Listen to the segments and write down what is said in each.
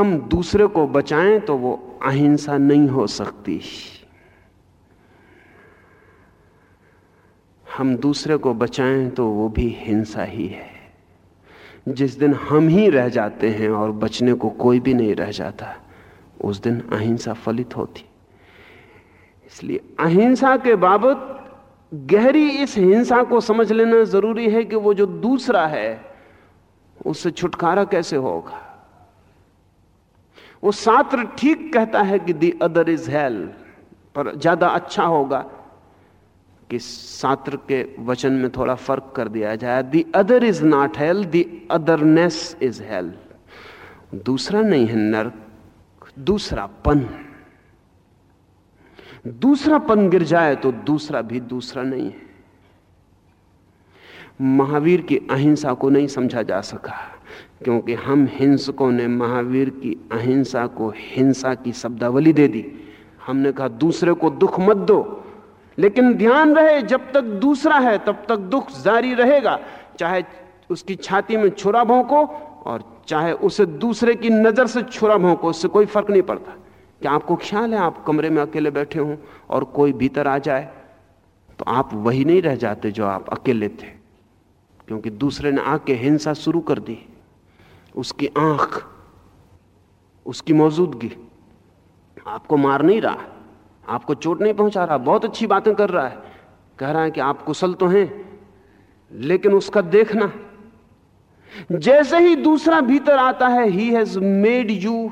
हम दूसरे को बचाएँ तो वो अहिंसा नहीं हो सकती। हम दूसरे को बचाएँ तो वो भी हिंसा ही है। जिस दिन हम ही रह जाते हैं और बचने को कोई भी नहीं रह जाता, उस दिन अहिंसा फलित होती। इसलिए अहिंसा के बाबत गहरी इस हिंसा को समझ लेना ज़रूरी है कि वो जो दूसरा है, उससे छुटकारा कैसे होगा? वो सात्र ठीक कहता है कि दी अदर इज़ हेल, पर ज़्यादा अच्छा होगा कि सात्र के वचन में थोड़ा फ़र्क कर दिया जाए। The other is not hell, the otherness is hell. दूसरा नहीं है नर्क दूसरापन दूसरापन गिर जाए तो दूसरा भी दूसरा नहीं है। महावीर की अहिंसा को नहीं समझा जा सका। क्योंकि हम हिंसकों ने महावीर की अहिंसा को हिंसा की शब्दावली दे दी। हमने कहा, दूसरे को दुख मत दो। लेकिन ध्यान रहे, जब तक दूसरा है, तब तक दुख जारी रहेगा। चाहे उसकी छाती में छुरा भोंको और चाहे उसे दूसरे की नज़र से छुरा भोंको, उससे कोई फ़र्क नहीं पड़ता। क्या आपको ख्याल है, आप कमरे में अकेले बैठे हों और कोई भीतर आ जाए? तो आप वही नहीं रह जाते जो आप अकेले थे, क्योंकि दूसरे ने आके हिंसा शुरू कर दी। उसकी आँख, उसकी मौजूदगी। आपको मार नहीं रहा, आपको चोट नहीं पहुँचा रहा, बहुत अच्छी बातें कर रहा है। कह रहा है कि आप कुशल तो हैं, लेकिन उसका देखना, जैसे ही दूसरा भीतर आता है ही has made you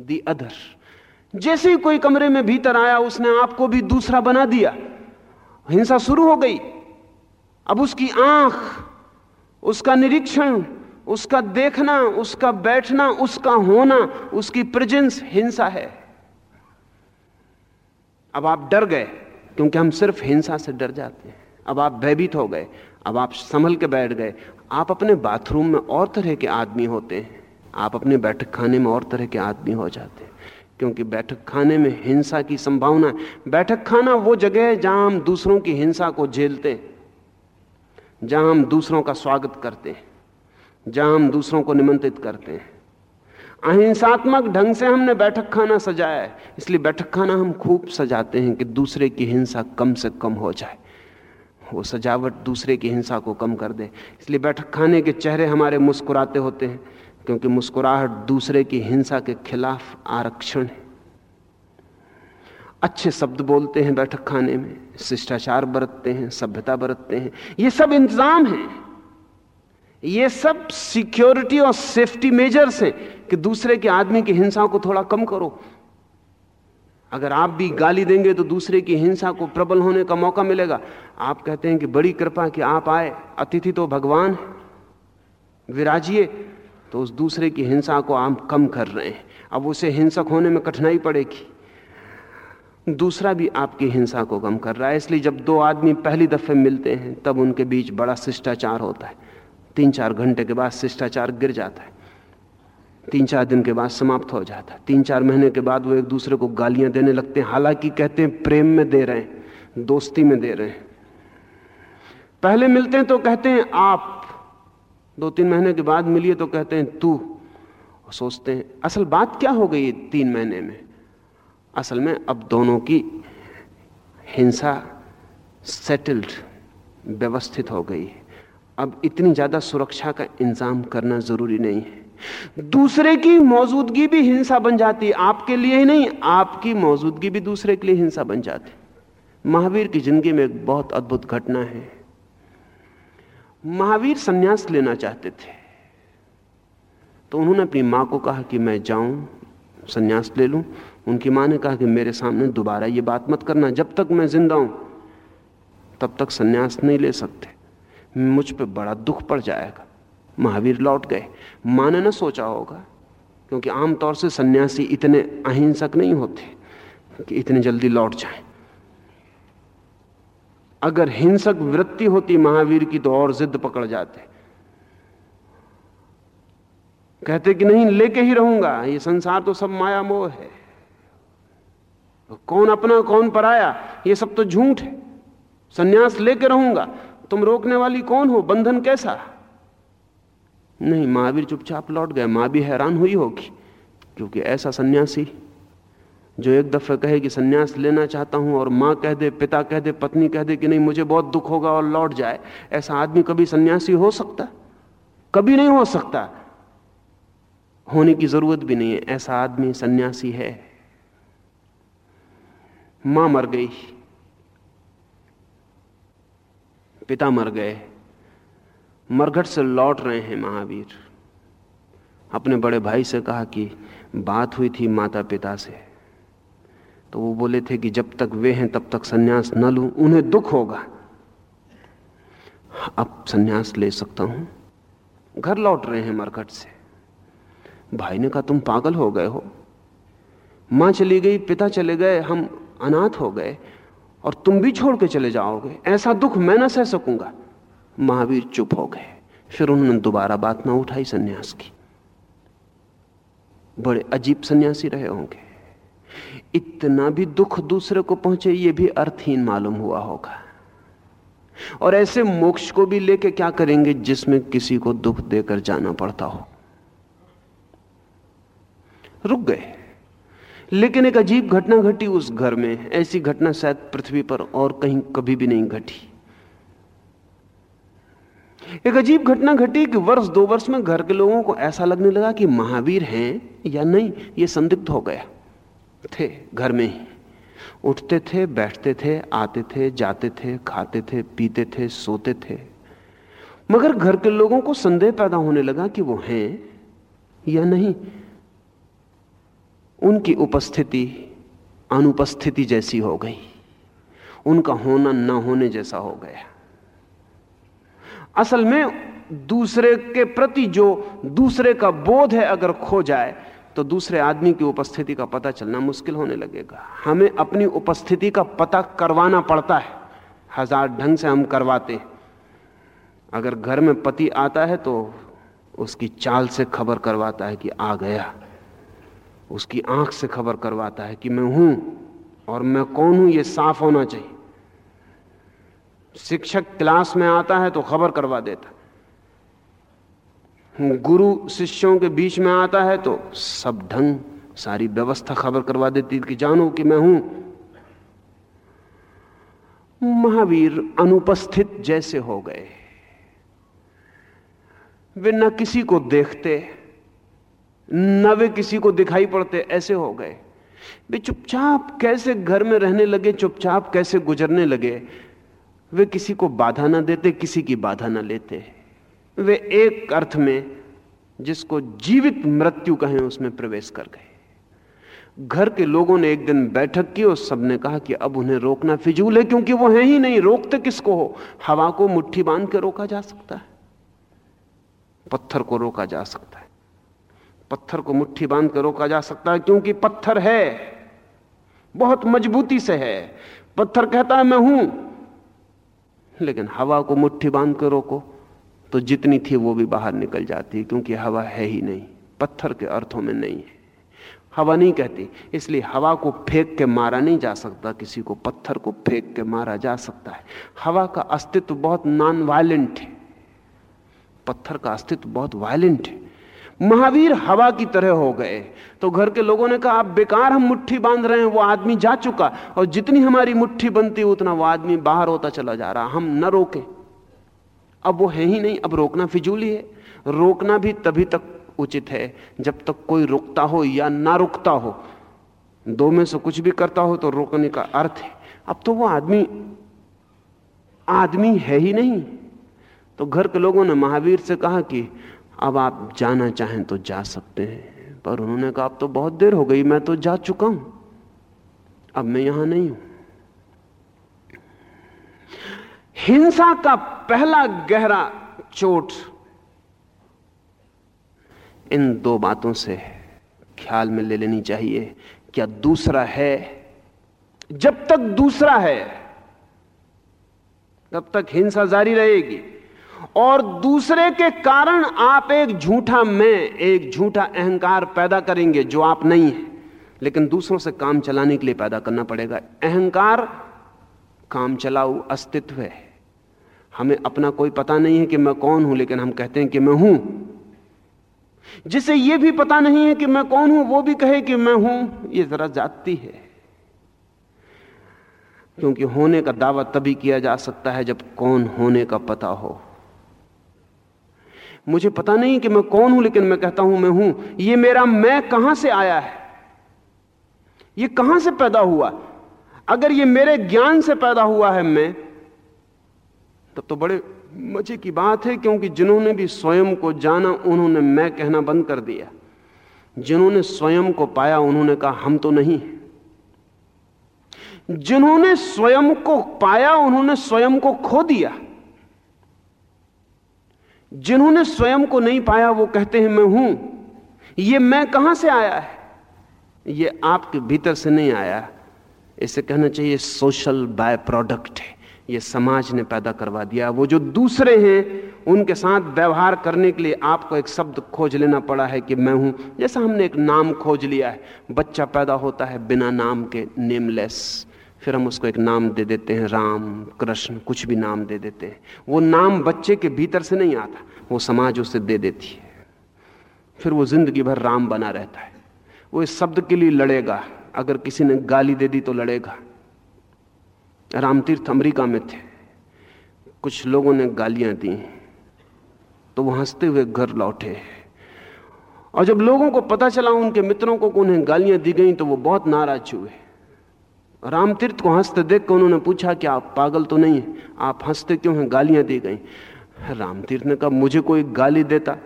the other जैसे ही कोई कमरे में भीतर आया, उसने आपको भी दूसरा बना दिया। हिंसा शुरू हो गई। अब उसकी आँख, उसका निरीक्षण उसका देखना, उसका बैठना, उसका होना, उसकी प्रेजेंस हिंसा है। अब आप डर गए, क्योंकि हम सिर्फ़ हिंसा से डर जाते हैं। अब आप भयभीत हो गए, अब आप संभल के बैठ गए। आप अपने बाथरूम में और तरह के आदमी होते हैं। आप अपने बैठक खाने में और तरह के आदमी हो जाते हैं। क्योंकि बैठक खाने में हिंसा की संभावना है। बैठक खाना वो जगह है जहाँ हम दूसरों की हिंसा को झेलते हैं, जहाँ हम दूसरों का स्वागत करते हैं। जहाँ हम दूसरों को निमंत्रित करते हैं। अहिंसात्मक ढंग से हमने बैठक खाना सजाया है। इसलिए बैठक खाना हम खूब सजाते हैं कि दूसरे की हिंसा कम से कम हो जाए। वो सजावट दूसरे की हिंसा को कम कर दे। इसलिए बैठक खाने के चेहरे हमारे मुस्कुराते होते हैं, क्योंकि मुस्कुराहट दूसरे की हिंसा के खिलाफ आरक्षण है। अच्छे शब्द बोलते हैं बैठक खाने में, शिष्टाचार बरतते हैं, सभ्यता बरतते हैं। ये सब इंतज़ाम है। ये सब सिक्योरिटी और सेफ्टी मेजर्स हैं कि दूसरे के आदमी की हिंसा को थोड़ा कम करो। अगर आप भी गाली देंगे तो दूसरे की हिंसा को प्रबल होने का मौका मिलेगा। आप कहते हैं कि बड़ी कृपा कि आप आए, अतिथि तो भगवान विराजिए तो उस दूसरे की हिंसा को आप कम कर रहे हैं। अब उसे हिंसक होने में कठिनाई पड़ेगी। दूसरा भी आपकी हिंसा को कम कर रहा है, इसलिए जब दो आदमी पहली दफे मिलते हैं, तब उनके बीच बड़ा शिष्टाचार होता है। तीन चार घंटे के बाद शिष्टाचार गिर जाता है। तीन चार दिन के बाद समाप्त हो जाता है। तीन चार महीने के बाद वो एक दूसरे को गालियाँ देने लगते हैं। हालाँकि कहते हैं, प्रेम में दे रहे हैं, दोस्ती में दे रहे हैं। पहले मिलते हैं तो कहते हैं, आप। दो तीन महीने के बाद मिलिए तो कहते हैं, तू। सोचते हैं, असल बात क्या हो गई तीन महीने में? असल में अब दोनों की हिंसा सेटल्ड व्यवस्थित हो गई है। अब इतनी ज़्यादा सुरक्षा का इंतज़ाम करना ज़रूरी नहीं है। दूसरे की मौजूदगी भी हिंसा बन जाती है आपके लिए ही नहीं, आपकी मौजूदगी भी दूसरे के लिए हिंसा बन जाती। महावीर की ज़िंदगी में एक बहुत अद्भुत घटना है। महावीर सन्यास लेना चाहते थे। तो उन्होंने अपनी माँ को कहा कि मैं जाऊँ, सन्यास ले लूँ। उनकी माँ ने कहा कि मेरे सामने दोबारा ये बात मत करना, जब तक मैं ज़िंदा हूँ, तब तक सन्यास नहीं ले सकते। मुझ पर बड़ा दुख पड़ जाएगा। महावीर लौट गए। माँ ने ना सोचा होगा, क्योंकि आमतौर से सन्यासी इतने अहिंसक नहीं होते, कि इतने जल्दी लौट जाएँ। अगर हिंसक वृत्ति होती महावीर की तो और जिद पकड़ जाते। कहते कि नहीं, लेके ही रहूँगा, ये संसार तो सब माया मोह है। कौन अपना, कौन पराया, ये सब तो झूठ है। सन्यास लेके रहूँगा तुम रोकने वाली कौन हो? बंधन कैसा? नहीं, महावीर चुपचाप लौट गए। माँ भी हैरान हुई होगी, क्योंकि ऐसा सन्यासी जो एक दफे कहे कि सन्यास लेना चाहता हूँ और माँ कह दे, पिता कह दे, पत्नी कह दे कि नहीं, मुझे बहुत दुख होगा और लौट जाए। ऐसा आदमी कभी सन्यासी हो सकता? कभी नहीं हो सकता। होने की ज़रूरत भी नहीं है। ऐसा आदमी सन्यासी है। माँ मर गई। पिता मर गए। मरघट से लौट रहे हैं महावीर। अपने बड़े भाई से कहा कि बात हुई थी माता पिता से। तो वो बोले थे कि जब तक वे हैं, तब तक सन्यास न लूँ, उन्हें दुख होगा। अब सन्यास ले सकता हूँ। घर लौट रहे हैं मरघट से। भाई ने कहा, तुम पागल हो गए हो। माँ चली गई, पिता चले गए, हम अनाथ हो गए। और तुम भी छोड़ के चले जाओगे। ऐसा दुख मैं ना सह सकूँगा। महावीर चुप हो गए। फिर उन्होंने दोबारा बात ना उठाई सन्यास की। बड़े अजीब सन्यासी रहे होंगे। इतना भी दुख दूसरे को पहुँचे, ये भी अर्थहीन मालूम हुआ होगा। और ऐसे मोक्ष को भी लेके क्या करेंगे जिसमें किसी को दुख देकर जाना पड़ता हो? रुक गए। लेकिन एक अजीब घटना घटी उस घर में। ऐसी घटना शायद पृथ्वी पर और कहीं कभी भी नहीं घटी। एक अजीब घटना घटी कि वर्ष दो वर्ष में घर के लोगों को ऐसा लगने लगा कि महावीर हैं या नहीं, ये संदिग्ध हो गया। थे, घर में ही। उठते थे, बैठते थे, आते थे, जाते थे, खाते थे, पीते थे, सोते थे। मगर घर के लोगों को संदेह पैदा होने लगा कि वो हैं या नहीं। उनकी उपस्थिति अनुपस्थिति जैसी हो गई। उनका होना न होने जैसा हो गया। असल में दूसरे के प्रति जो दूसरे का बोध है अगर खो जाए तो दूसरे आदमी की उपस्थिति का पता चलना मुश्किल होने लगेगा। हमें अपनी उपस्थिति का पता करवाना पड़ता है। हज़ार ढंग से हम करवाते अगर घर में पति आता है तो उसकी चाल से खबर करवाता है कि आ गया। उसकी आँख से खबर करवाता है कि मैं हूँ और मैं कौन हूँ यह साफ़ होना चाहिए। शिक्षक क्लास में आता है तो खबर करवा देता। गुरु शिष्यों के बीच में आता है तो सब ढंग, सारी व्यवस्था खबर करवा देती कि जानो कि मैं हूँ। महावीर अनुपस्थित जैसे हो गए। वे न किसी को देखते न वे किसी को दिखाई पड़ते, ऐसे हो गए। वे चुपचाप कैसे घर में रहने लगे, चुपचाप कैसे गुजरने लगे? वे किसी को बाधा ना देते, किसी की बाधा ना लेते। वे एक अर्थ में जिसको जीवित मृत्यु कहें, उसमें प्रवेश कर गए। घर के लोगों ने एक दिन बैठक की और सबने कहा कि अब उन्हें रोकना फिजूल है, क्योंकि वो है ही नहीं। रोकते किसको हो? हवा को मुट्ठी बाँध के रोका जा सकता है, पत्थर को रोका जा सकता है। पत्थर को मुट्ठी बाँध कर रोका जा सकता है, क्योंकि पत्थर है, बहुत मजबूती से है। पत्थर कहता है, मैं हूँ। लेकिन हवा को मुट्ठी बाँध कर रोको तो जितनी थी वो भी बाहर निकल जाती है क्योंकि हवा है ही नहीं, पत्थर के अर्थों में नहीं है। हवा नहीं कहती, इसलिए हवा को फेंक के मारा नहीं जा सकता, किसी को पत्थर को फेंक के मारा जा सकता है। हवा का अस्तित्व बहुत नॉन वायलेंट है। पत्थर का अस्तित्व बहुत वायलेंट है। महावीर हवा की तरह हो गए। तो घर के लोगों ने कहा, आप बेकार हम मुट्ठी बाँध रहे हैं, वो आदमी जा चुका। और जितनी हमारी मुट्ठी बनती उतना वो आदमी बाहर होता चला जा रहा। हम न रोके। अब वो है ही नहीं, अब रोकना फिजूली है। रोकना भी तभी तक उचित है, जब तक कोई रुकता हो या ना रुकता हो। दो में से कुछ भी करता हो तो रोकने का अर्थ है। अब तो वो आदमी आदमी है ही नहीं। तो घर के लोगों ने महावीर से कहा कि अब आप जाना चाहें तो जा सकते हैं। पर उन्होंने कहा, अब तो बहुत देर हो गई, मैं तो जा चुका हूँ। अब मैं यहाँ नहीं हूँ। हिंसा का पहला गहरा चोट इन दो बातों से ख्याल में ले लेनी चाहिए। क्या दूसरा है? जब तक दूसरा है, तब तक हिंसा जारी रहेगी। और दूसरे के कारण आप एक झूठा मैं, एक झूठा अहंकार पैदा करेंगे जो आप नहीं है। लेकिन दूसरों से काम चलाने के लिए पैदा करना पड़ेगा। अहंकार काम चलाऊ अस्तित्व है। हमें अपना कोई पता नहीं है कि मैं कौन हूँ, लेकिन हम कहते हैं कि मैं हूँ। जिसे यह भी पता नहीं है कि मैं कौन हूँ, वो भी कहे कि मैं हूँ यह जरा जाती है। क्योंकि होने का दावा तभी किया जा सकता है जब कौन होने का पता हो। मुझे पता नहीं कि मैं कौन हूँ, लेकिन मैं कहता हूँ, मैं हूँ। ये मेरा मैं कहाँ से आया है? ये कहाँ से पैदा हुआ? अगर ये मेरे ज्ञान से पैदा हुआ है मैं, तब तो बड़े मज़े की बात है, क्योंकि जिन्होंने भी स्वयं को जाना, उन्होंने मैं कहना बंद कर दिया। जिन्होंने स्वयं को पाया, उन्होंने कहा, हम तो नहीं जिन्होंने स्वयं को पाया, उन्होंने स्वयं को खो दिया। जिन्होंने स्वयं को नहीं पाया, वो कहते हैं, मैं हूँ। ये मैं कहाँ से आया है? ये आपके भीतर से नहीं आया। इसे कहना चाहिए, सोशल बाय प्रोडक्ट है। ये समाज ने पैदा करवा दिया। वो जो दूसरे हैं, उनके साथ व्यवहार करने के लिए आपको एक शब्द खोज लेना पड़ा है कि मैं हूँ। जैसा हमने एक नाम खोज लिया है, बच्चा पैदा होता है बिना नाम के नेमलेस फिर हम उसको एक नाम दे देते हैं, राम, कृष्ण, कुछ भी नाम दे देते हैं। वो नाम बच्चे के भीतर से नहीं आता, वो समाज उसे दे देती है। फिर वो ज़िंदगी भर राम बना रहता है। वो इस शब्द के लिए लड़ेगा, अगर किसी ने गाली दे दी तो लड़ेगा। रामतीर्थ अमरीका में थे। कुछ लोगों ने गालियाँ दी तो वो हँसते हुए घर लौटे। और जब लोगों को पता चला, उनके मित्रों को उन्हें गालियाँ दी गई तो वो बहुत नाराज़ हुए। रामतीर्थ को हँसते देख कर उन्होंने पूछा कि आप पागल तो नहीं है? आप हँसते क्यों हैं? गालियाँ दी गई। रामतीर्थ ने कहा, मुझे कोई गाली देता?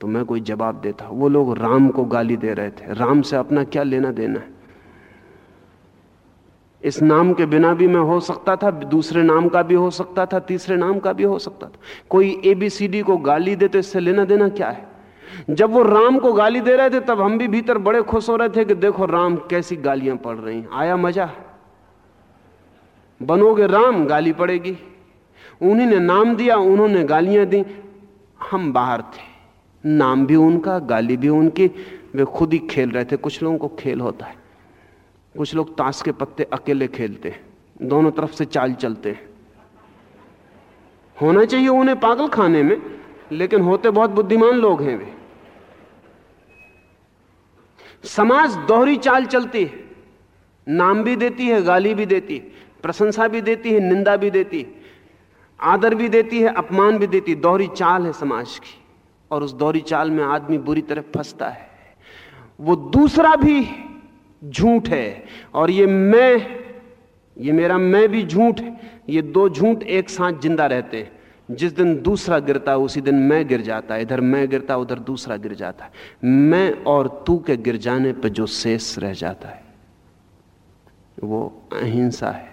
तो मैं कोई जवाब देता। वो लोग राम को गाली दे रहे थे। राम से अपना क्या लेना देना है? इस नाम के बिना भी मैं हो सकता था, दूसरे नाम का भी हो सकता था, तीसरे नाम का भी हो सकता था। कोई एबीसीडी को गाली दे तो इससे लेना देना क्या है? जब वो राम को गाली दे रहे थे, तब हम भी भीतर बड़े खुश हो रहे थे कि देखो राम कैसी गालियाँ पड़ रही हैं। आया मज़ा? बनोगे राम, गाली पड़ेगी। उन्हीं ने नाम दिया, उन्होंने गालियाँ दी। हम बाहर थे। नाम भी उनका, गाली भी उनकी। वे खुद ही खेल रहे थे। कुछ लोगों को खेल होता है। कुछ लोग ताश के पत्ते अकेले खेलते हैं। दोनों तरफ़ से चाल चलते हैं। होना चाहिए उन्हें पागल खाने में। लेकिन होते बहुत बुद्धिमान लोग हैं वे। समाज दोहरी चाल चलती है। नाम भी देती है, गाली भी देती है, प्रशंसा भी देती है, निंदा भी देती है, आदर भी देती है, अपमान भी देती है। दोहरी चाल है समाज की और उस दोहरी चाल में आदमी बुरी तरह फंसता है। वो दूसरा भी झूठ है और ये मैं, ये मेरा मैं भी झूठ है। ये दो झूठ एक साथ ज़िंदा रहते हैं। जिस दिन दूसरा गिरता उसी दिन मैं गिर जाता इधर मैं गिरता उधर दूसरा गिर जाता है। मैं और तू के गिर जाने पर जो शेष रह जाता है, वो अहिंसा है।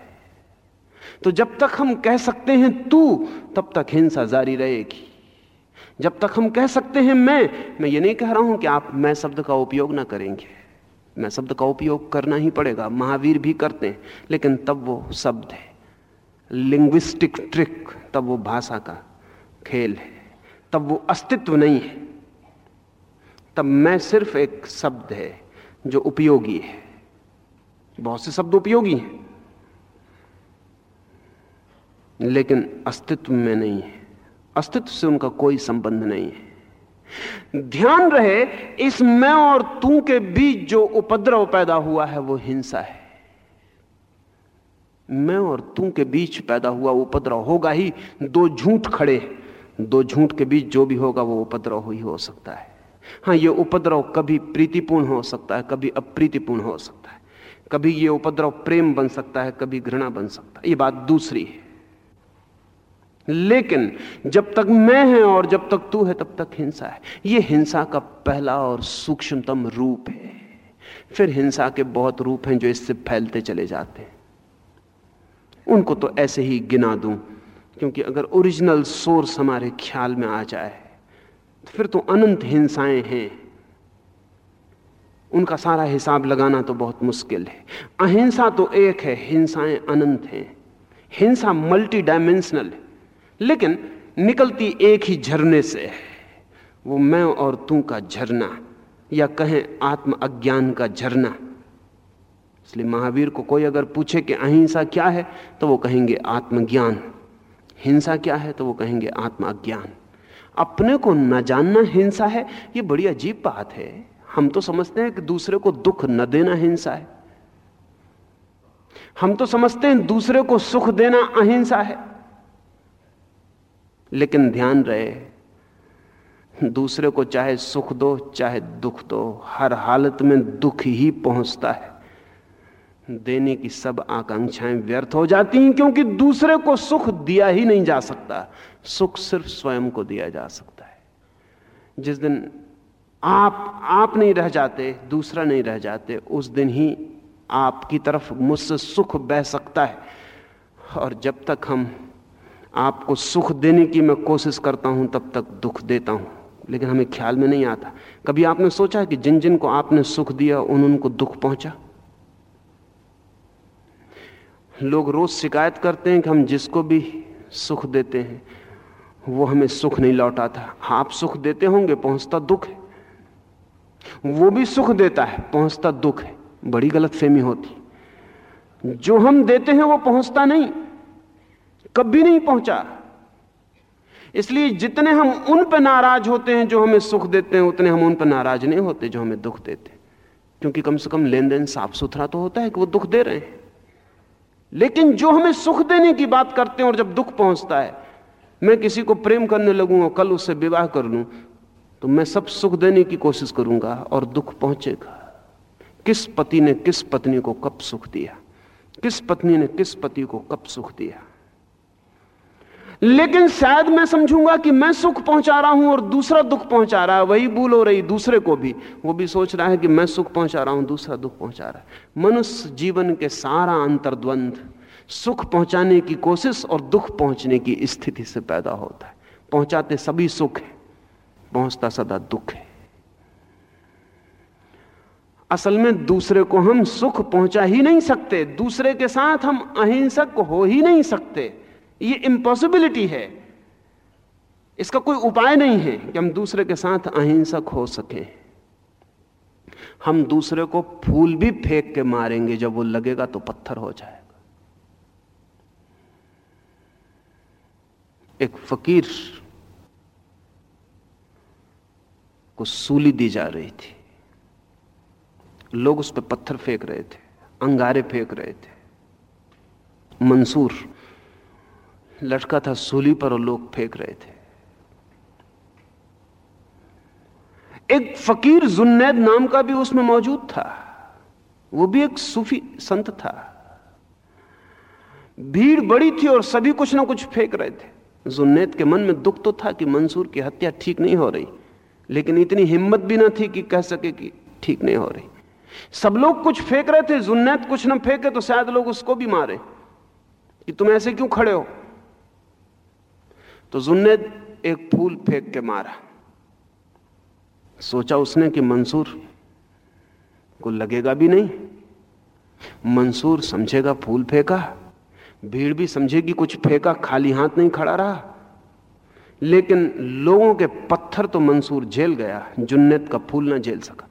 तो जब तक हम कह सकते हैं तू, तब तक हिंसा जारी रहेगी। जब तक हम कह सकते हैं मैं मैं ये नहीं कह रहा हूँ कि आप मैं शब्द का उपयोग ना करेंगे। मैं शब्द का उपयोग करना ही पड़ेगा। महावीर भी करते हैं, लेकिन तब वो शब्द है। लिंग्विस्टिक ट्रिक तब वो भाषा का खेल है, तब वो अस्तित्व नहीं है। तब मैं सिर्फ़ एक शब्द है जो उपयोगी है। बहुत से शब्द उपयोगी हैं, लेकिन अस्तित्व में नहीं है। अस्तित्व से उनका कोई संबंध नहीं है। ध्यान रहे, इस मैं और तू के बीच जो उपद्रव पैदा हुआ है, वो हिंसा है। मैं और तू के बीच पैदा हुआ उपद्रव होगा ही। दो झूठ खड़े दो झूठ के बीच जो भी होगा, वो उपद्रव ही हो सकता है। हाँ ये उपद्रव कभी प्रीतिपूर्ण हो सकता है, कभी अप्रीतिपूर्ण हो सकता है। कभी ये उपद्रव प्रेम बन सकता है, कभी घृणा बन सकता है। ये बात दूसरी है। लेकिन जब तक मैं है और जब तक तू है, तब तक हिंसा है। ये हिंसा का पहला और सूक्ष्मतम रूप है। फिर हिंसा के बहुत रूप हैं जो इससे फैलते चले जाते हैं। उनको तो ऐसे ही गिना दूँ, क्योंकि अगर ओरिजिनल सोर्स हमारे ख्याल में आ जाए तो फिर तो अनंत हिंसाएँ हैं। उनका सारा हिसाब लगाना तो बहुत मुश्किल है। अहिंसा तो एक है, हिंसाएँ अनंत हैं। हिंसा मल्टी डायमेंशनल है, लेकिन निकलती एक ही झरने से है। वो मैं और तू का झरना, या कहें आत्म अज्ञान का झरना। इसलिए महावीर को कोई अगर पूछे कि अहिंसा क्या है तो वो कहेंगे आत्मज्ञान। हिंसा क्या है तो वो कहेंगे आत्म अज्ञान अपने को न जानना हिंसा है यह बड़ी अजीब बात है। हम तो समझते हैं कि दूसरे को दुख न देना हिंसा है। हम तो समझते हैं दूसरे को सुख देना अहिंसा है। लेकिन ध्यान रहे, दूसरे को चाहे सुख दो, चाहे दुख दो, हर हालत में दुख ही पहुँचता है। देने की सब आकांक्षाएँ व्यर्थ हो जाती हैं, क्योंकि दूसरे को सुख दिया ही नहीं जा सकता। सुख सिर्फ़ स्वयं को दिया जा सकता है। जिस दिन आप आप नहीं रह जाते, दूसरा नहीं रह जाते, उस दिन ही आपकी तरफ़ मुझसे सुख बह सकता है। और जब तक हम आपको सुख देने की मैं कोशिश करता हूँ, तब तक दुख देता हूँ। लेकिन हमें ख्याल में नहीं आता। कभी आपने सोचा कि जिन जिन को आपने सुख दिया, उन उनको दुख पहुँचा? लोग रोज शिकायत करते हैं कि हम जिसको भी सुख देते हैं, वो हमें सुख नहीं लौटाता। आप सुख देते होंगे, पहुँचता दुख है। वो भी सुख देता है, पहुँचता दुख है। बड़ी गलत फहमी होती। जो हम देते हैं, वो पहुँचता नहीं। कभी नहीं पहुँचा। इसलिए जितने हम उन पर नाराज़ होते हैं, जो हमें सुख देते हैं, उतने हम उन पर नाराज़ नहीं होते, जो हमें दुख देते। हैं क्योंकि कम से कम लेन देन साफ़ सुथरा तो होता है कि वो दुख दे रहे हैं। लेकिन जो हमें सुख देने की बात करते हैं और जब दुख पहुँचता है, मैं किसी को प्रेम करने लगूँगा, कल उससे विवाह कर लूँ तो मैं सब सुख देने की कोशिश करूँगा और दुख पहुंचेगा। किस पति ने किस पत्नी को कब सुख दिया? किस पत्नी ने किस पति को कब सुख दिया? लेकिन शायद मैं समझूँगा कि मैं सुख पहुँचा रहा हूँ और दूसरा दुख पहुँचा रहा है। वही भूल हो रही दूसरे को भी। वो भी सोच रहा है कि मैं सुख पहुँचा रहा हूँ, दूसरा दुख पहुँचा रहा है। मनुष्य जीवन के सारा अंतर्द्वंद सुख पहुँचाने की कोशिश और दुख पहुँचने की स्थिति से पैदा होता है। पहुंचाते सभी सुख है, पहुँचता सदा दुख है। असल में दूसरे को हम सुख पहुँचा ही नहीं सकते, दूसरे के साथ हम अहिंसक हो ही नहीं सकते। ये इम्पॉसिबिलिटी है। इसका कोई उपाय नहीं है कि हम दूसरे के साथ अहिंसक हो सकें। हम दूसरे को फूल भी फेंक के मारेंगे, जब वो लगेगा तो पत्थर हो जाएगा। एक फकीर को सूली दी जा रही थी। लोग उस पर पत्थर फेंक रहे थे, अंगारे फेंक रहे थे। मंसूर लटका था सूली पर और लोग फेंक रहे थे। एक फकीर जुन्नैद नाम का भी उसमें मौजूद था। वो भी एक सूफी संत था। भीड़ बड़ी थी और सभी कुछ ना कुछ फेंक रहे थे। जुन्नैद के मन में दुख तो था कि मंसूर की हत्या ठीक नहीं हो रही, लेकिन इतनी हिम्मत भी ना थी कि कह सके कि ठीक नहीं हो रही। सब लोग कुछ फेंक रहे थे जुन्नैद कुछ ना फेंके तो शायद लोग उसको भी मारे कि तुम ऐसे क्यों खड़े हो? तो जुन्नैद एक फूल फेंक के मारा। सोचा उसने कि मंसूर को लगेगा भी नहीं। मंसूर समझेगा फूल फेंका, भीड़ भी समझेगी कुछ फेंका, खाली हाथ नहीं खड़ा रहा। लेकिन लोगों के पत्थर तो मंसूर झेल गया जुन्नत का फूल ना झेल सका।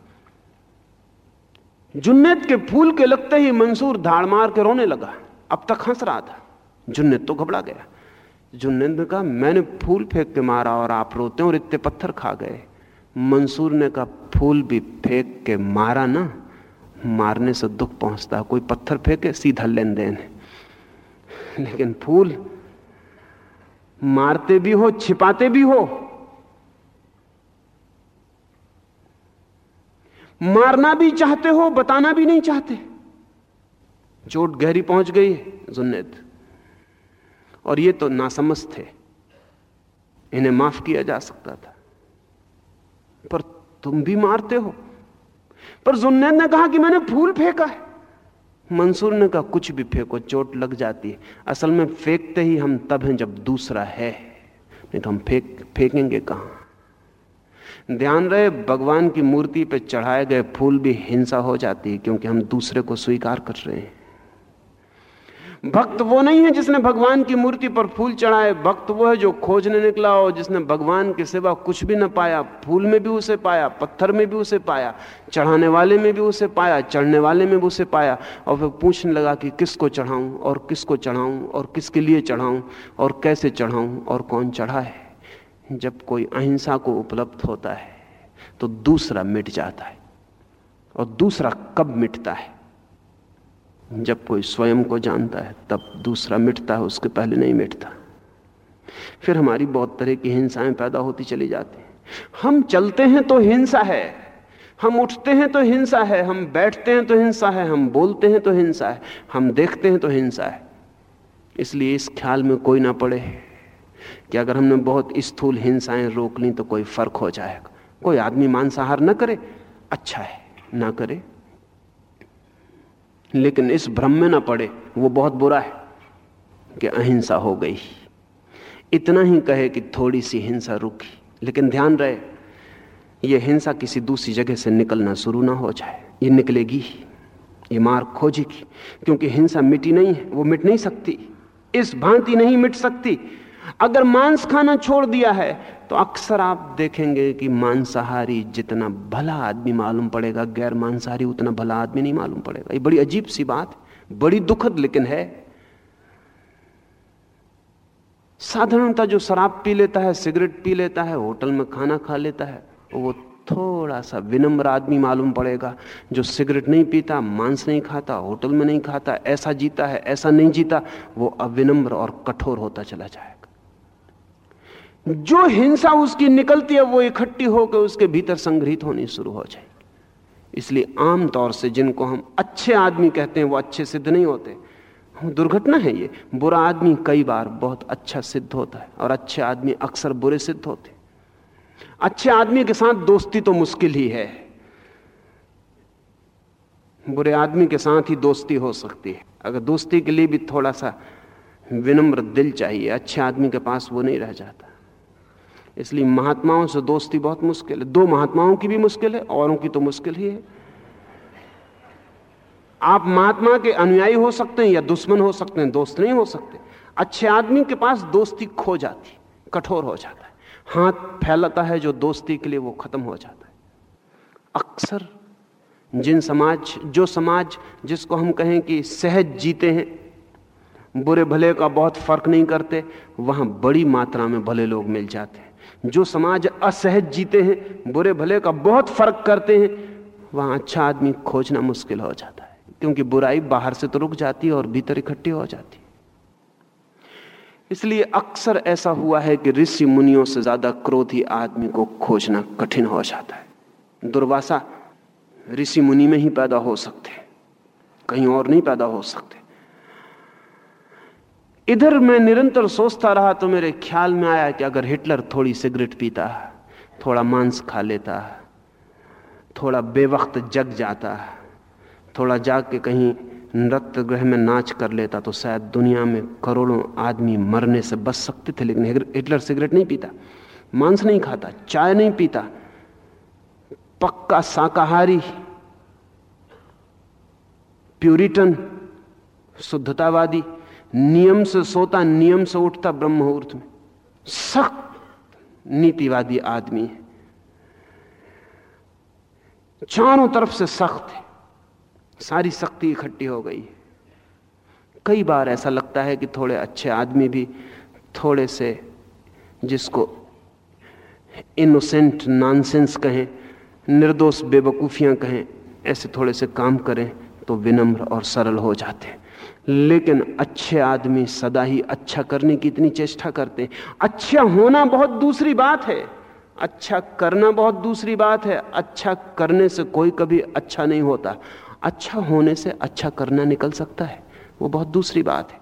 जुन्नत के फूल के लगते ही मंसूर धाड़ मार के रोने लगा। अब तक हंस रहा था जुन्नत तो घबरा गया। जुन्नत ने कहा मैंने फूल फेंक के मारा और आप रोते और इतने पत्थर खा गए। मंसूर ने कहा, फूल भी फेंक के मारा ना, मारने से दुख पहुँचता कोई पत्थर फेंके, सीधा लेन देन लेकिन फूल मारते भी हो, छिपाते भी हो। मारना भी चाहते हो, बताना भी नहीं चाहते। चोट गहरी पहुँच गई जुन्नत। और ये तो नासमझ थे इन्हें माफ़ किया जा सकता था। पर तुम भी मारते हो। पर जुन्नत ने कहा कि मैंने फूल फेंका है। मंसूर ने कहा, कुछ भी फेंको, चोट लग जाती है। असल में फेंकते ही हम तब हैं जब दूसरा है। नहीं तो हम फेंक, फेंकेंगे कहाँ? ध्यान रहे, भगवान की मूर्ति पे चढ़ाए गए फूल भी हिंसा हो जाती है, क्योंकि हम दूसरे को स्वीकार कर रहे हैं। भक्त वो नहीं है जिसने भगवान की मूर्ति पर फूल चढ़ाए। भक्त वो है जो खोजने निकला हो, जिसने भगवान के सिवा कुछ भी न पाया। फूल में भी उसे पाया, पत्थर में भी उसे पाया, चढ़ाने वाले में भी उसे पाया, चढ़ने वाले में भी उसे पाया और फिर पूछने लगा कि किसको चढ़ाऊं और किसको चढ़ाऊं और किसके लिए चढ़ाऊं और कैसे चढ़ाऊं और कौन चढ़ा है जब कोई अहिंसा को उपलब्ध होता है तो दूसरा मिट जाता है और दूसरा कब मिटता है? जब कोई स्वयं को जानता है, तब दूसरा मिटता है, उसके पहले नहीं मिटता। फिर हमारी बहुत तरह की हिंसाएँ पैदा होती चली जाती हम चलते हैं तो हिंसा है, हम उठते हैं तो हिंसा है, हम बैठते हैं तो हिंसा है, हम बोलते हैं तो हिंसा है, हम देखते हैं तो हिंसा है। इसलिए इस ख्याल में कोई ना पड़े कि अगर हमने बहुत स्थूल हिंसाएँ रोक ली तो कोई फ़र्क हो जाएगा। कोई आदमी मांसाहार न करे अच्छा है, ना करे। लेकिन इस भ्रम में ना पड़े, वो बहुत बुरा है कि अहिंसा हो गई। इतना ही कहे कि थोड़ी सी हिंसा रुकी लेकिन ध्यान रहे, ये हिंसा किसी दूसरी जगह से निकलना शुरू ना हो जाए, ये निकलेगी ये मार खोजेगी, क्योंकि हिंसा मिटी नहीं है, वो मिट नहीं सकती। इस भांति नहीं मिट सकती अगर मांस खाना छोड़ दिया है तो अक्सर आप देखेंगे कि मांसाहारी जितना भला आदमी मालूम पड़ेगा, गैर मांसाहारी उतना भला आदमी नहीं मालूम पड़ेगा। ये बड़ी अजीब सी बात, बड़ी दुखद लेकिन है। साधारणता जो शराब पी लेता है, सिगरेट पी लेता है, होटल में खाना खा लेता है, वो थोड़ा सा विनम्र आदमी मालूम पड़ेगा, जो सिगरेट नहीं पीता, मांस नहीं खाता, होटल में नहीं खाता, ऐसा जीता है, ऐसा नहीं जीता, वो अविनम्र और कठोर होता चला जाएगा जो हिंसा उसकी निकलती है, वो इकट्ठी होकर उसके भीतर संग्रहित होनी शुरू हो जाएगी। इसलिए आमतौर से जिनको हम अच्छे आदमी कहते हैं, वो अच्छे सिद्ध नहीं होते। दुर्घटना है ये। बुरा आदमी कई बार बहुत अच्छा सिद्ध होता है, और अच्छे आदमी अक्सर बुरे सिद्ध होते अच्छे आदमी के साथ दोस्ती तो मुश्किल ही है। बुरे आदमी के साथ ही दोस्ती हो सकती है। अगर दोस्ती के लिए भी थोड़ा सा विनम्र दिल चाहिए, अच्छे आदमी के पास वो नहीं रह जाता। इसलिए महात्माओं से दोस्ती बहुत मुश्किल है। दो महात्माओं की भी मुश्किल है, औरों की तो मुश्किल ही है। आप महात्मा के अनुयायी हो सकते हैं या दुश्मन हो सकते हैं, दोस्त नहीं हो सकते। अच्छे आदमी के पास दोस्ती खो जाती, कठोर हो जाता है। हाथ फैलाता है जो दोस्ती के लिए वो खत्म हो जाता है। अक्सर जिन समाज, जो समाज जिसको हम कहें कि सहज जीते हैं, बुरे भले का बहुत फ़र्क नहीं करते, वहाँ बड़ी मात्रा में भले लोग मिल जाते हैं। जो समाज असहज जीते हैं, बुरे भले का बहुत फ़र्क करते हैं, वहाँ अच्छा आदमी खोजना मुश्किल हो जाता है, क्योंकि बुराई बाहर से तो रुक जाती है और भीतर इकट्ठी हो जाती है। इसलिए अक्सर ऐसा हुआ है कि ऋषि मुनियों से ज़्यादा क्रोधी आदमी को खोजना कठिन हो जाता है। दुर्वासा ऋषि मुनि में ही पैदा हो सकते हैं, कहीं और नहीं पैदा हो सकते। इधर मैं निरंतर सोचता रहा तो मेरे ख्याल में आया कि अगर हिटलर थोड़ी सिगरेट पीता, थोड़ा मांस खा लेता, थोड़ा बेवक्त जग जाता, थोड़ा जाग के कहीं नृत्य ग्रह में नाच कर लेता तो शायद दुनिया में करोड़ों आदमी मरने से बच सकते थे, लेकिन हिटलर सिगरेट नहीं पीता, मांस नहीं खाता, चाय नहीं पीता, पक्का शाकाहारी, प्यूरिटन, शुद्धतावादी नियम से सोता, नियम से उठता ब्रह्म मुहूर्त में। सख्त, नीतिवादी आदमी है। चारों तरफ़ से सख्त है। सारी शक्ति इकट्ठी हो गई कई बार ऐसा लगता है कि थोड़े अच्छे आदमी भी थोड़े से जिसको इनोसेंट नॉनसेंस कहें, निर्दोष, बेवकूफ़ियाँ कहें, ऐसे थोड़े से काम करें तो विनम्र और सरल हो जाते हैं। लेकिन अच्छे आदमी सदा ही अच्छा करने की इतनी चेष्टा करते हैं। अच्छा होना बहुत दूसरी बात है। अच्छा करना बहुत दूसरी बात है। अच्छा करने से कोई कभी अच्छा नहीं होता। अच्छा होने से अच्छा करना निकल सकता है। वो बहुत दूसरी बात है।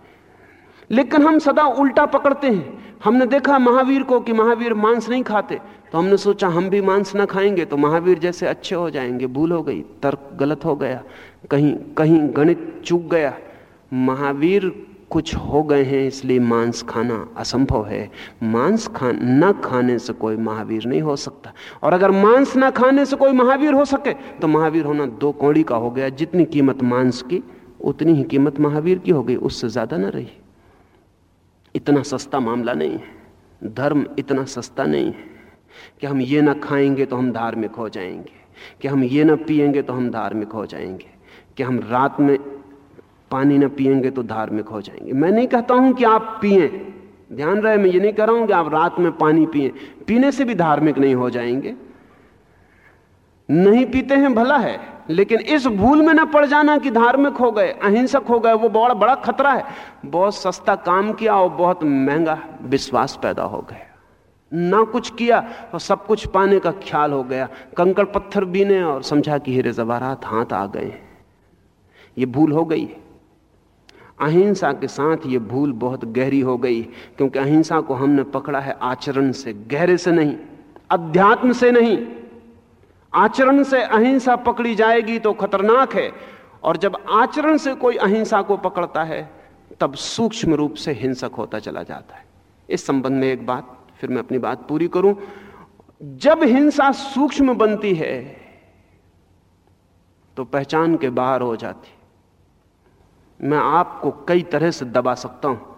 लेकिन हम सदा उल्टा पकड़ते हैं। हमने देखा महावीर को कि महावीर मांस नहीं खाते। तो हमने सोचा, हम भी मांस ना खाएँगे तो महावीर जैसे अच्छे हो जाएँगे। भूल हो गई, तर्क गलत हो गया। कहीं कहीं गणित चूक गया। महावीर कुछ हो गए हैं, इसलिए मांस खाना असंभव है। मांस खा, न खाने से कोई महावीर नहीं हो सकता। और अगर मांस न खाने से कोई महावीर हो सके तो महावीर होना दो कौड़ी का हो गया। जितनी कीमत मांस की, उतनी ही कीमत महावीर की हो गई। उससे ज़्यादा ना रही। इतना सस्ता मामला नहीं है। धर्म इतना सस्ता नहीं है कि हम ये ना खाएँगे तो हम धार्मिक हो जाएँगे। कि हम ये ना पिएँगे तो हम धार्मिक हो जाएँगे। कि हम रात में पानी ना पिएँगे तो धार्मिक हो जाएँगे। मैं नहीं कहता हूँ कि आप पिए। ध्यान रहे, मैं ये नहीं कह रहा हूँ कि आप रात में पानी पिए। पीने से भी धार्मिक नहीं हो जाएँगे। नहीं पीते हैं भला है, लेकिन इस भूल में ना पड़ जाना कि धार्मिक हो गए, अहिंसक हो गए, वो बड़ा बड़ा खतरा है। बहुत सस्ता काम किया और बहुत महँगा विश्वास पैदा हो गया। ना कुछ किया और सब कुछ पाने का ख्याल हो गया। कंकड़ पत्थर बीने और समझा कि हीरे जवारात हाथ आ गए ये भूल हो गई अहिंसा के साथ ये भूल बहुत गहरी हो गई, क्योंकि अहिंसा को हमने पकड़ा है आचरण से, गहरे से नहीं, अध्यात्म से नहीं। आचरण से अहिंसा पकड़ी जाएगी तो खतरनाक है, और जब आचरण से कोई अहिंसा को पकड़ता है, तब सूक्ष्म रूप से हिंसक होता चला जाता है। इस संबंध में एक बात, फिर मैं अपनी बात पूरी करूँ। जब हिंसा सूक्ष्म बनती है तो पहचान के बाहर हो जाती मैं आपको कई तरह से दबा सकता हूँ।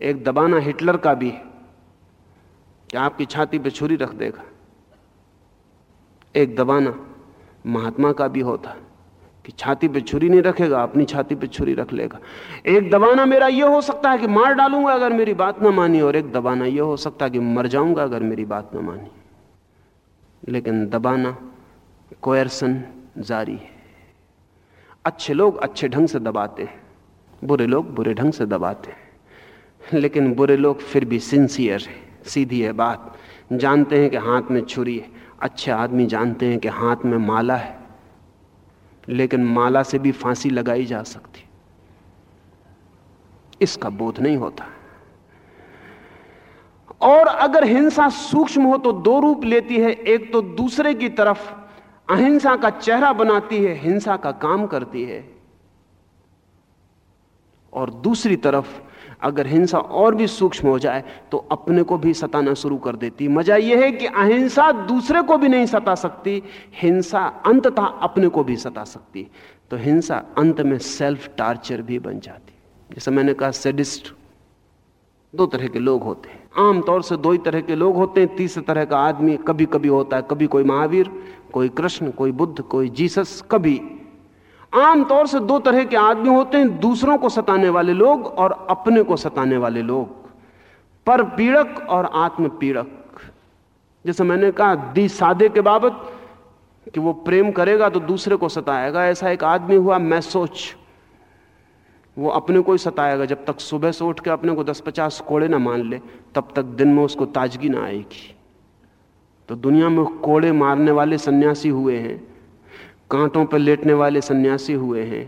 एक दबाना हिटलर का भी है कि आपकी छाती पर छुरी रख देगा। एक दबाना महात्मा का भी होता कि छाती पे छुरी नहीं रखेगा, अपनी छाती पे छुरी रख लेगा। एक दबाना मेरा यह हो सकता है कि मार डालूँगा अगर मेरी बात ना मानी, और एक दबाना यह हो सकता है कि मर जाऊँगा अगर मेरी बात ना मानी। लेकिन दबाना कोयरसन जारी है। अच्छे लोग अच्छे ढंग से दबाते हैं। बुरे लोग बुरे ढंग से दबाते हैं। लेकिन बुरे लोग फिर भी सिंसियर है, सीधी है बात। जानते हैं कि हाथ में छुरी है। अच्छे आदमी जानते हैं कि हाथ में माला है। लेकिन माला से भी फांसी लगाई जा सकती। इसका बोध नहीं होता। और अगर हिंसा सूक्ष्म हो तो दो रूप लेती है। एक तो दूसरे की तरफ़ अहिंसा का चेहरा बनाती है, हिंसा का काम करती है। और दूसरी तरफ़, अगर हिंसा और भी सूक्ष्म हो जाए तो अपने को भी सताना शुरू कर देती। मज़ा यह है कि अहिंसा दूसरे को भी नहीं सता सकती, हिंसा अंततः अपने को भी सता सकती। तो हिंसा अंत में सेल्फ टार्चर भी बन जाती। जैसे मैंने कहा सेडिस्ट दो तरह के लोग होते हैं। आमतौर से दो ही तरह के लोग होते हैं। तीसरे तरह का आदमी कभी कभी होता है, कभी कोई महावीर, कोई कृष्ण, कोई बुद्ध, कोई जीसस, कभी आमतौर से दो तरह के आदमी होते हैं, दूसरों को सताने वाले लोग और अपने को सताने वाले लोग। पर पीड़क और आत्म पीड़क जैसे मैंने कहा, दी सादे के बाबत कि वो प्रेम करेगा तो दूसरे को सताएगा। ऐसा एक आदमी हुआ, मैं सोच, वो अपने को ही सताएगा। जब तक सुबह से उठ के अपने को दस पचास कोड़े ना मान ले, तब तक दिन में उसको ताजगी ना आएगी। तो दुनिया में कोड़े मारने वाले सन्यासी हुए हैं। कांटों पर लेटने वाले सन्यासी हुए हैं।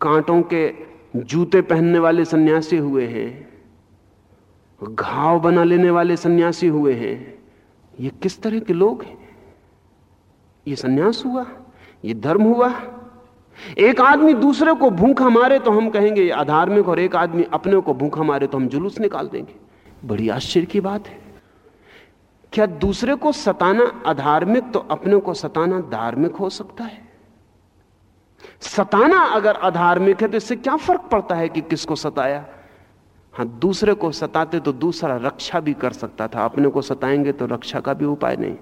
कांटों के जूते पहनने वाले सन्यासी हुए हैं। घाव बना लेने वाले सन्यासी हुए हैं। ये किस तरह के लोग हैं? ये सन्यास हुआ, ये धर्म हुआ। एक आदमी दूसरे को भूखा मारे तो हम कहेंगे अधार्मिक, और एक आदमी अपने को भूखा मारे तो हम जुलूस निकाल देंगे। बड़ी आश्चर्य की बात है। क्या दूसरे को सताना अधार्मिक तो अपने को सताना धार्मिक हो सकता है? सताना अगर अधार्मिक है तो इससे क्या फ़र्क पड़ता है कि किसको सताया? हाँ, दूसरे को सताते तो दूसरा रक्षा भी कर सकता था। अपने को सताएँगे तो रक्षा का भी उपाय नहीं।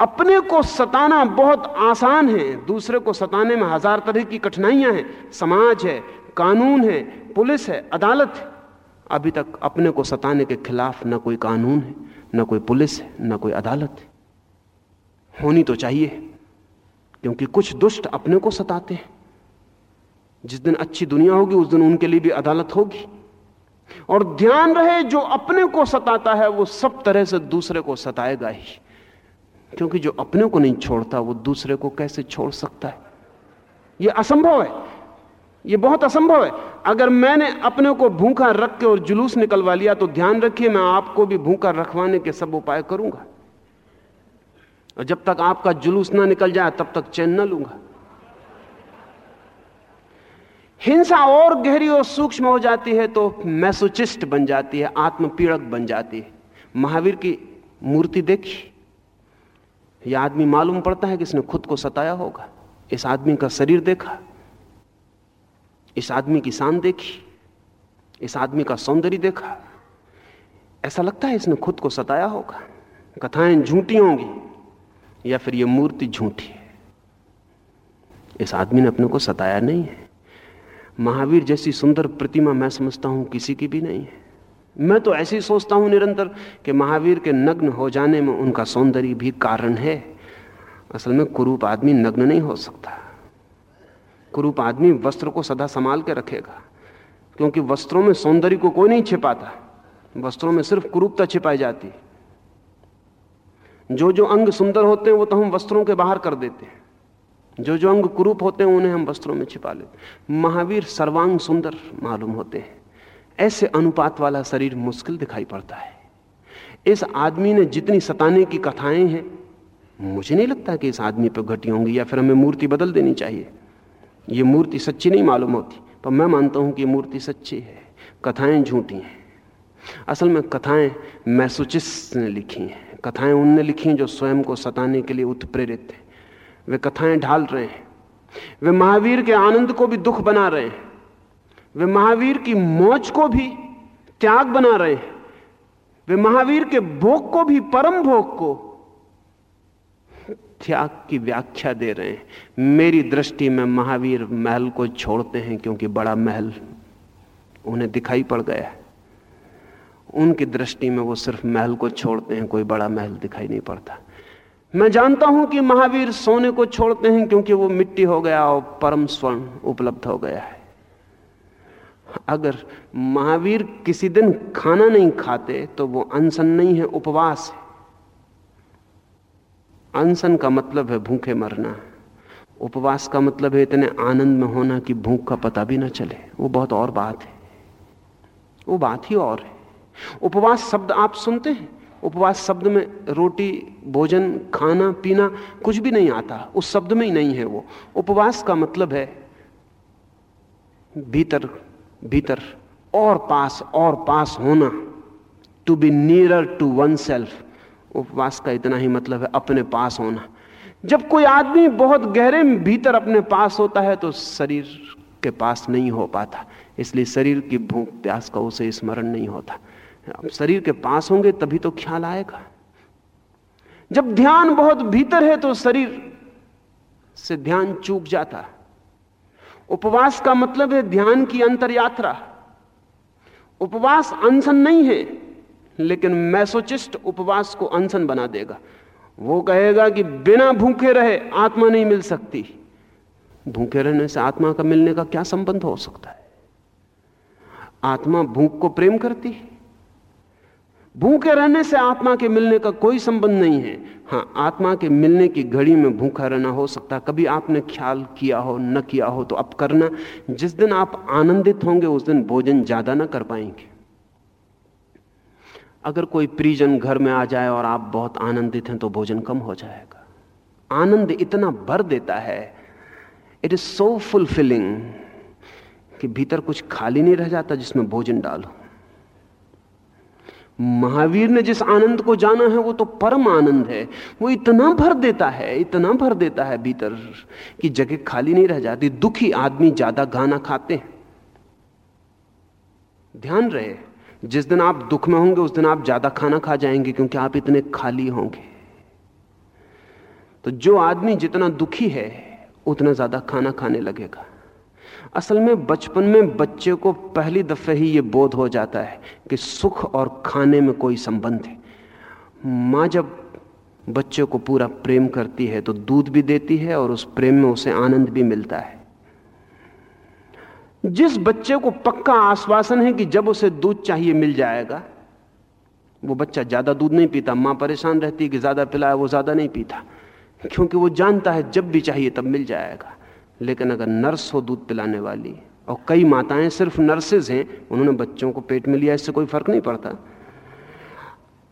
अपने को सताना बहुत आसान है। दूसरे को सताने में हज़ार तरह की कठिनाइयाँ हैं। समाज है, कानून है, पुलिस है, अदालत है। अभी तक अपने को सताने के खिलाफ न कोई कानून है, न कोई पुलिस है, न कोई अदालत है। होनी तो चाहिए, क्योंकि कुछ दुष्ट अपने को सताते हैं। जिस दिन अच्छी दुनिया होगी, उस दिन उनके लिए भी अदालत होगी। और ध्यान रहे, जो अपने को सताता है, वो सब तरह से दूसरे को सताएगा ही। क्योंकि जो अपने को नहीं छोड़ता, वो दूसरे को कैसे छोड़ सकता है? यह असंभव है। यह बहुत असंभव है। अगर मैंने अपने को भूखा रख के और जुलूस निकलवा लिया तो ध्यान रखिए, मैं आपको भी भूखा रखवाने के सब उपाय करूँगा। और जब तक आपका जुलूस ना निकल जाए, तब तक चैन ना लूँगा। हिंसा और गहरी और सूक्ष्म हो जाती है तो मैसोचिस्ट बन जाती है, आत्मपीड़क बन जाती है। महावीर की मूर्ति देखी यह आदमी मालूम पड़ता है कि इसने खुद को सताया होगा। इस आदमी का शरीर देखा। इस आदमी की शान देखी, इस आदमी का सौंदर्य देखा। ऐसा लगता है इसने खुद को सताया होगा। कथाएँ झूठी होंगी या फिर यह मूर्ति झूठी है। इस आदमी ने अपने को सताया नहीं है। महावीर जैसी सुंदर प्रतिमा मैं समझता हूँ किसी की भी नहीं है। मैं तो ऐसे ही सोचता हूँ निरंतर कि महावीर के नग्न हो जाने में उनका सौंदर्य भी कारण है। असल में कुरूप आदमी नग्न नहीं हो सकता। कुरूप आदमी वस्त्र को सदा संभाल के रखेगा। क्योंकि वस्त्रों में सौंदर्य को कोई नहीं छिपाता। वस्त्रों में सिर्फ़ कुरूपता छिपाई जाती। जो जो अंग सुंदर होते हैं, वो तो हम वस्त्रों के बाहर कर देते हैं। जो जो अंग कुरूप होते हैं, उन्हें हम वस्त्रों में छिपा लेते महावीर सर्वांग सुंदर मालूम होते हैं। ऐसे अनुपात वाला शरीर मुश्किल दिखाई पड़ता है। इस आदमी ने जितनी सताने की कथाएँ हैं, मुझे नहीं लगता कि इस आदमी पर घटी होंगी या फिर हमें मूर्ति बदल देनी चाहिए। ये मूर्ति सच्ची नहीं मालूम होती, पर मैं मानता हूँ कि मूर्ति सच्ची है। कथाएँ झूठी हैं। असल में कथाएँ मैसोचिस ने लिखी हैं। कथाएँ उनने लिखी जो स्वयं को सताने के लिए उत्प्रेरित थे वे कथाएँ ढाल रहे हैं। वे महावीर के आनंद को भी दुख बना रहे हैं। वे महावीर की मौज को भी त्याग बना रहे हैं। वे महावीर के भोग को भी, परम भोग को त्याग की व्याख्या दे रहे हैं। मेरी दृष्टि में महावीर महल को छोड़ते हैं क्योंकि बड़ा महल उन्हें दिखाई पड़ गया है। उनकी दृष्टि में वो सिर्फ़ महल को छोड़ते हैं, कोई बड़ा महल दिखाई नहीं पड़ता। मैं जानता हूँ कि महावीर सोने को छोड़ते हैं क्योंकि वो मिट्टी हो गया और परम स्वर्ण उपलब्ध हो गया है। अगर महावीर किसी दिन खाना नहीं खाते तो वो अनशन नहीं है, उपवास है। अनशन का मतलब है भूखे मरना। उपवास का मतलब है इतने आनंद में होना कि भूख का पता भी ना चले। वो बहुत और बात है। वो बात ही और है। उपवास शब्द आप सुनते हैं? उपवास शब्द में रोटी, भोजन, खाना, पीना कुछ भी नहीं आता। उस शब्द में ही नहीं है वो। उपवास का मतलब है भीतर भीतर और पास और पास होना। To be nearer to oneself उपवास का इतना ही मतलब है, अपने पास होना। जब कोई आदमी बहुत गहरे भीतर अपने पास होता है तो शरीर के पास नहीं हो पाता। इसलिए शरीर की भूख प्यास का उसे स्मरण नहीं होता। अब शरीर के पास होंगे, तभी तो ख्याल आएगा। जब ध्यान बहुत भीतर है तो शरीर से ध्यान चूक जाता। उपवास का मतलब है ध्यान की अंतर यात्रा उपवास अनशन नहीं है लेकिन मैसोचिस्ट उपवास को अनशन बना देगा। वो कहेगा कि बिना भूखे रहे आत्मा नहीं मिल सकती। भूखे रहने से आत्मा का मिलने का क्या संबंध हो सकता है? आत्मा भूख को प्रेम करती है। भूखे रहने से आत्मा के मिलने का कोई संबंध नहीं है। हाँ आत्मा के मिलने की घड़ी में भूखा रहना हो सकता कभी आपने ख्याल किया हो, न किया हो तो अब करना। जिस दिन आप आनंदित होंगे, उस दिन भोजन ज़्यादा ना कर पाएँगे। अगर कोई परिजन घर में आ जाए और आप बहुत आनंदित हैं तो भोजन कम हो जाएगा। आनंद इतना भर देता है। इट इज़ सो फुलफिलिंग कि भीतर कुछ खाली नहीं रह जाता जिसमें भोजन डालो। महावीर ने जिस आनंद को जाना है, वो तो परम आनंद है। वो इतना भर देता है, इतना भर देता है भीतर कि जगह खाली नहीं रह जाती। दुखी आदमी ज़्यादा गाना खाते हैं। ध्यान रहे जिस दिन आप दुख में होंगे, उस दिन आप ज़्यादा खाना खा जाएँगे, क्योंकि आप इतने खाली होंगे। तो जो आदमी जितना दुखी है, उतना ज़्यादा खाना खाने लगेगा। असल में बचपन में बच्चे को पहली दफे ही यह बोध हो जाता है कि सुख और खाने में कोई संबंध है। माँ जब बच्चे को पूरा प्रेम करती है तो दूध भी देती है और उस प्रेम में उसे आनंद भी मिलता है। जिस बच्चे को पक्का आश्वासन है कि जब उसे दूध चाहिए मिल जाएगा, वो बच्चा ज़्यादा दूध नहीं पीता, माँ परेशान रहती कि ज़्यादा पिलाया, वो ज़्यादा नहीं पीता। क्योंकि वो जानता है जब भी चाहिए तब मिल जाएगा। लेकिन अगर नर्स हो दूध पिलाने वाली, और कई माताएँ सिर्फ़ नर्सेज हैं, उन्होंने बच्चों को पेट में लिया, इससे कोई फ़र्क नहीं पड़ता।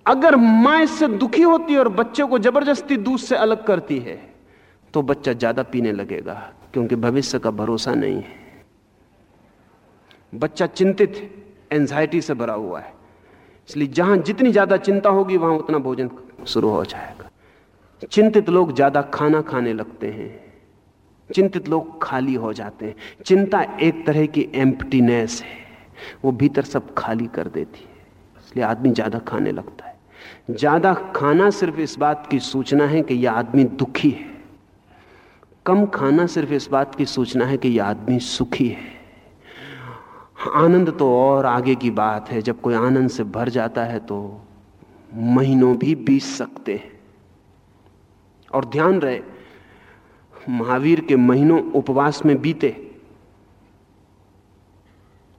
अगर माँ इससे दुखी होती है और बच्चे को ज़बरदस्ती दूध से अलग करती है तो बच्चा ज़्यादा पीने लगेगा, क्योंकि भविष्य का भरोसा नहीं है। बच्चा चिंतित है एंजाइटी से भरा हुआ है। इसलिए जहाँ जितनी ज़्यादा चिंता होगी, वहाँ उतना भोजन शुरू हो जाएगा। चिंतित लोग ज़्यादा खाना खाने लगते हैं। चिंतित लोग खाली हो जाते हैं। चिंता एक तरह की एम्प्टीनेस है। वो भीतर सब खाली कर देती है। इसलिए आदमी ज़्यादा खाने लगता है। ज़्यादा खाना सिर्फ़ इस बात की सूचना है कि यह आदमी दुखी है। कम खाना सिर्फ़ इस बात की सूचना है कि यह आदमी सुखी है। आनंद तो और आगे की बात है। जब कोई आनंद से भर जाता है तो महीनों भी बीत सकते हैं। और ध्यान रहे, महावीर के महीनों उपवास में बीते।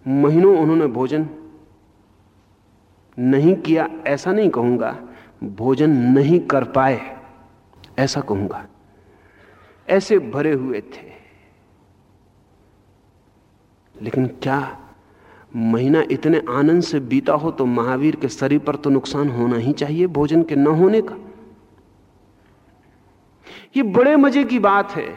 महीनों उन्होंने भोजन नहीं किया, ऐसा नहीं कहूँगा, भोजन नहीं कर पाए, ऐसा कहूँगा। ऐसे भरे हुए थे। लेकिन क्या महीना इतने आनंद से बीता हो तो महावीर के शरीर पर तो नुकसान होना ही चाहिए, भोजन के न होने का। यह बड़े मज़े की बात है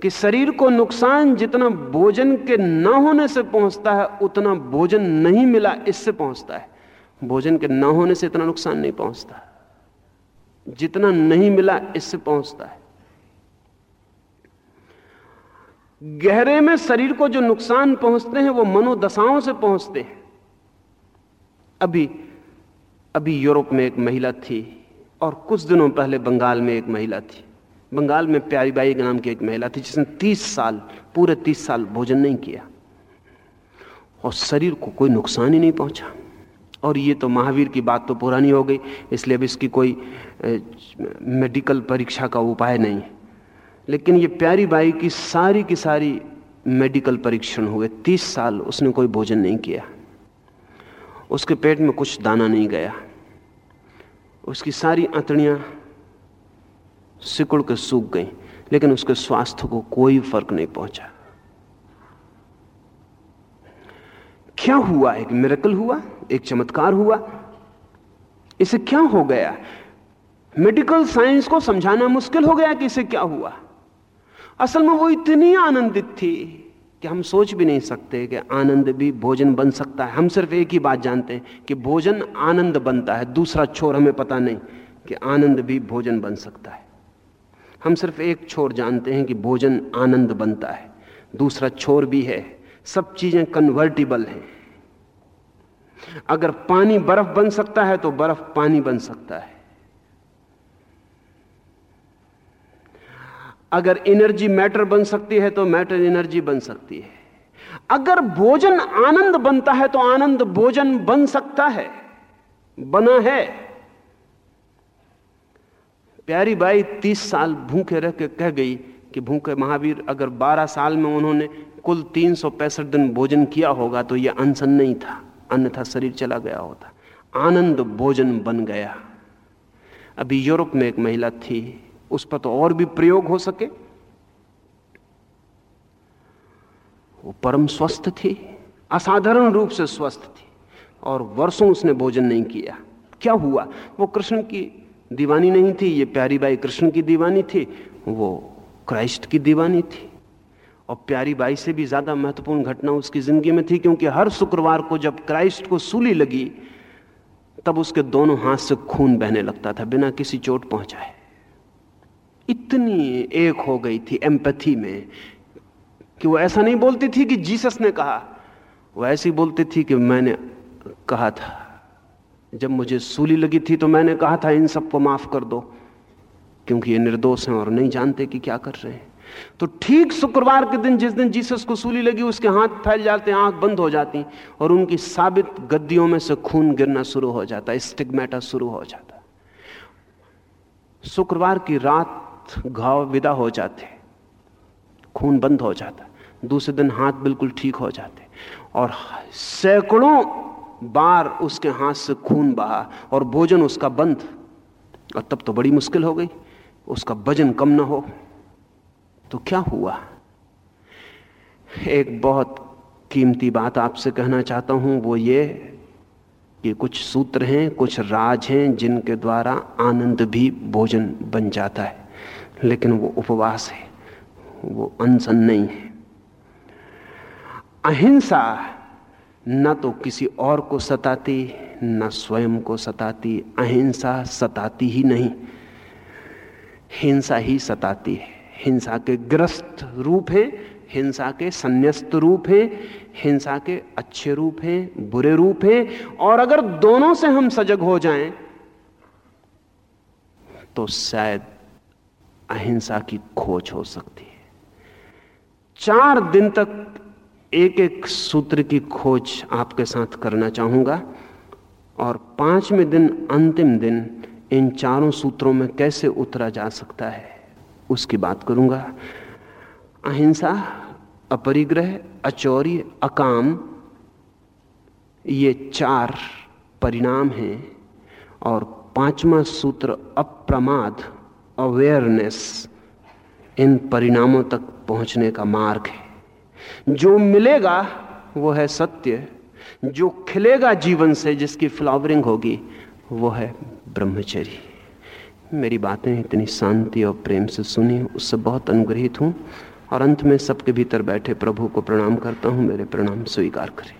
कि शरीर को नुकसान जितना भोजन के न होने से पहुँचता है, उतना भोजन नहीं मिला इससे पहुँचता है। भोजन के न होने से इतना नुकसान नहीं पहुँचता। जितना नहीं मिला इससे पहुँचता है। गहरे में शरीर को जो नुकसान पहुँचते हैं, वो मनोदशाओं से पहुँचते हैं। अभी अभी यूरोप में एक महिला थी और कुछ दिनों पहले बंगाल में एक महिला थी। बंगाल में प्यारी बाई के नाम की एक महिला थी जिसने तीस साल, पूरे तीस साल भोजन नहीं किया। और शरीर को कोई नुकसान ही नहीं पहुँचा। और ये तो महावीर की बात तो पुरानी हो गई, इसलिए अब इसकी कोई मेडिकल परीक्षा का उपाय नहीं। है लेकिन ये प्यारी बाई की सारी की सारी मेडिकल परीक्षण हुए तीस साल उसने कोई भोजन नहीं किया। उसके पेट में कुछ दाना नहीं गया। उसकी सारी अंतड़ियाँ सिकुड़ के सूख गई, लेकिन उसके स्वास्थ्य को कोई फ़र्क नहीं पहुँचा। क्या हुआ? एक मिरेकल हुआ, एक चमत्कार हुआ। इसे क्या हो गया? मेडिकल साइंस को समझाना मुश्किल हो गया कि इसे क्या हुआ? असल में वो इतनी आनंदित थी कि हम सोच भी नहीं सकते कि आनंद भी भोजन बन सकता है। हम सिर्फ़ एक ही बात जानते हैं कि भोजन आनंद बनता है। दूसरा छोर हमें पता नहीं कि आनंद भी भोजन बन सकता है। हम सिर्फ़ एक छोर जानते हैं कि भोजन आनंद बनता है। दूसरा छोर भी है। सब चीज़ें कन्वर्टिबल हैं। अगर पानी बर्फ़ बन सकता है तो बर्फ़ पानी बन सकता है। अगर एनर्जी मैटर बन सकती है तो मैटर एनर्जी बन सकती है। अगर भोजन आनंद बनता है तो आनंद भोजन बन सकता है। बना है। प्यारी बाई तीस साल भूखे रह के कह गई कि भूखे महावीर, अगर बारह साल में उन्होंने कुल तीन सौ पैंसठ दिन भोजन किया होगा तो यह अनशन नहीं था, अन्यथा शरीर चला गया होता। आनंद भोजन बन गया। अभी यूरोप में एक महिला थी उस पर तो और भी प्रयोग हो सके। वो परम स्वस्थ थी, असाधारण रूप से स्वस्थ थी, और वर्षों उसने भोजन नहीं किया। क्या हुआ? वो कृष्ण की दीवानी नहीं थी, ये प्यारी बाई कृष्ण की दीवानी थी, वो क्राइस्ट की दीवानी थी। और प्यारी बाई से भी ज़्यादा महत्वपूर्ण घटना उसकी ज़िंदगी में थी, क्योंकि हर शुक्रवार को जब क्राइस्ट को सूली लगी, तब उसके दोनों हाथ से खून बहने लगता था, बिना किसी चोट पहुँचाए। इतनी एक हो गई थी एम्पथी में कि वो ऐसा नहीं बोलती थी कि जीसस ने कहा। वो ऐसी बोलती थी कि मैंने कहा था। जब मुझे सूली लगी थी तो मैंने कहा था, इन सबको माफ़ कर दो, क्योंकि ये निर्दोष हैं और नहीं जानते कि क्या कर रहे हैं। तो ठीक शुक्रवार के दिन, जिस दिन जीसस को सूली लगी, उसके हाथ फैल जाते, आँख बंद हो जाती और उनकी साबित गद्दियों में से खून गिरना शुरू हो जाता, स्टिग्मेटा शुरू हो जाता। शुक्रवार की रात घाव विदा हो जाते खून बंद हो जाता दूसरे दिन हाथ बिल्कुल ठीक हो जाते और सैकड़ों बार उसके हाथ से खून बहा और भोजन उसका बंद। और तब तो बड़ी मुश्किल हो गई। उसका वज़न कम ना हो। तो क्या हुआ? एक बहुत कीमती बात आपसे कहना चाहता हूँ, वो ये कि कुछ सूत्र हैं, कुछ राज हैं जिनके द्वारा आनंद भी भोजन बन जाता है। लेकिन वो उपवास है, वो अनशन नहीं है। अहिंसा न तो किसी और को सताती, न स्वयं को सताती, अहिंसा सताती ही नहीं। हिंसा ही सताती है। हिंसा के ग्रस्त रूप है, हिंसा के संन्यास्त रूप है, हिंसा के अच्छे रूप हैं, बुरे रूप हैं, और अगर दोनों से हम सजग हो जाएँ तो शायद अहिंसा की खोज हो सकती है। चार दिन तक एक एक सूत्र की खोज आपके साथ करना चाहूँगा और पाँचवें दिन, अंतिम दिन इन चारों सूत्रों में कैसे उतरा जा सकता है, उसकी बात करूँगा। अहिंसा, अपरिग्रह अचौर्य अकाम, ये चार परिणाम हैं और पांचवा सूत्र अप्रमाद अवेयरनेस इन परिणामों तक पहुँचने का मार्ग है। जो मिलेगा, वो है सत्य। जो खिलेगा जीवन से, जिसकी फ्लावरिंग होगी, वो है ब्रह्मचर्य। मेरी बातें इतनी शांति और प्रेम से सुनी, उससे बहुत अनुग्रहित हूँ और अंत में सबके भीतर बैठे प्रभु को प्रणाम करता हूँ, मेरे प्रणाम स्वीकार करें।